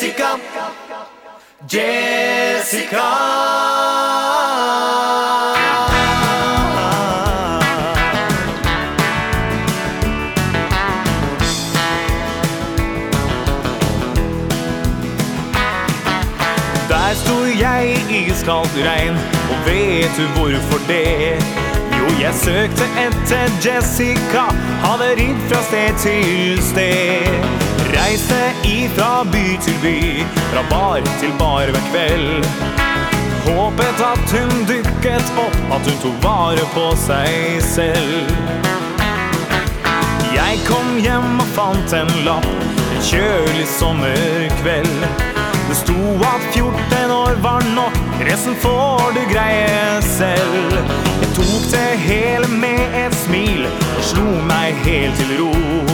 Jessica. Jessica. Der sto jeg i iskaldt regn, og vet du hvorfor det? Jo, jeg søkte etter Jessica, hadde ridd fra sted til sted. Reiste ifra by til by, fra bar til bar hver kveld. Håpet at hun dukket opp, at hun tok vare på seg selv. Jeg kom hjem og fant en lapp En kjølig sommerkveld Det sto at 14 år var nok Resten får du greie selv Jeg tok det hele med et smil Og slo meg helt til ro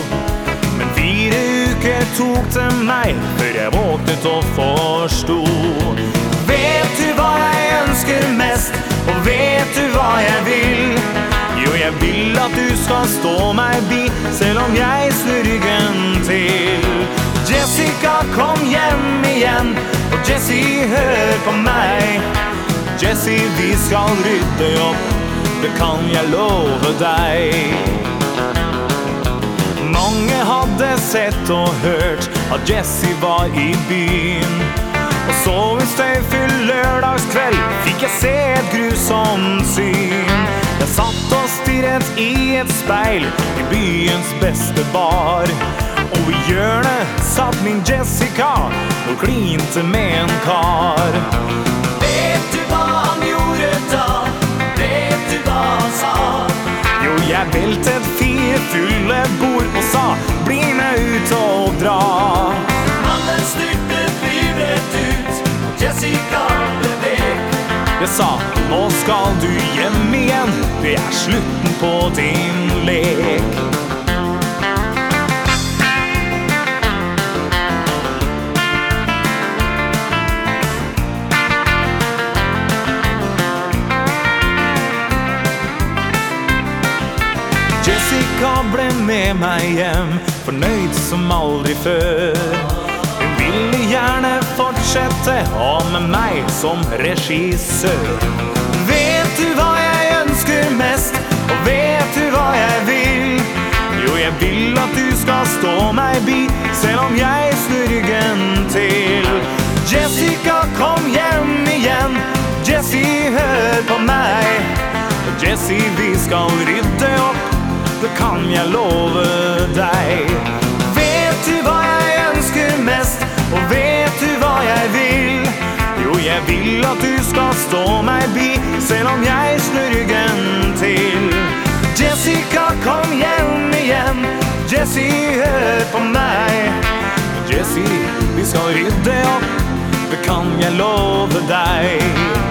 uker meg Før jeg våknet og forstod Vet du hva jeg ønsker mest Og vet du hva jeg vil jo, jeg vil at du skal stå meg bi, selv om jeg snur ryggen til. Jessica, kom hjem igjen, og Jessie, hør på meg. Jessie, vi skal rydde opp, det kan jeg love deg. Mange hadde sett og hørt at Jesse var i byen. Og så en støyfull lørdagskveld fikk jeg se et grusomt syn. Jeg satt og stirret i et speil i byens beste bar. Og i hjørnet satt min Jessica og klinte med en kar. Vet du hva han gjorde da? Vet du hva han sa? Jo, jeg veltet fire fulle bord og sa bli med ut og dra. Mannen styrtet livrett ut, og Jessica ble vekk. Jeg sa nå skal du hjem igjen, det er slutten på din lek. Ble med meg hjem, fornøyd som aldri før. Hun ville gjerne fortsette, ha med meg som regissør. Vet du hva jeg ønsker mest, og vet du hva jeg vil? Jo, jeg vil at du skal stå meg bi, selv om jeg snur ryggen til. Jessica, kom hjem igjen, Jessie, hør på meg. Jessie, vi skal rydde det kan jeg love deg. Vet du hva jeg ønsker mest, og vet du hva jeg vil? Jo, jeg vil at du skal stå meg bi, selv om jeg snur ryggen til. Jessica, kom hjem igjen, Jessie, hør på meg. Jessie, vi skal rydde opp, det kan jeg love deg.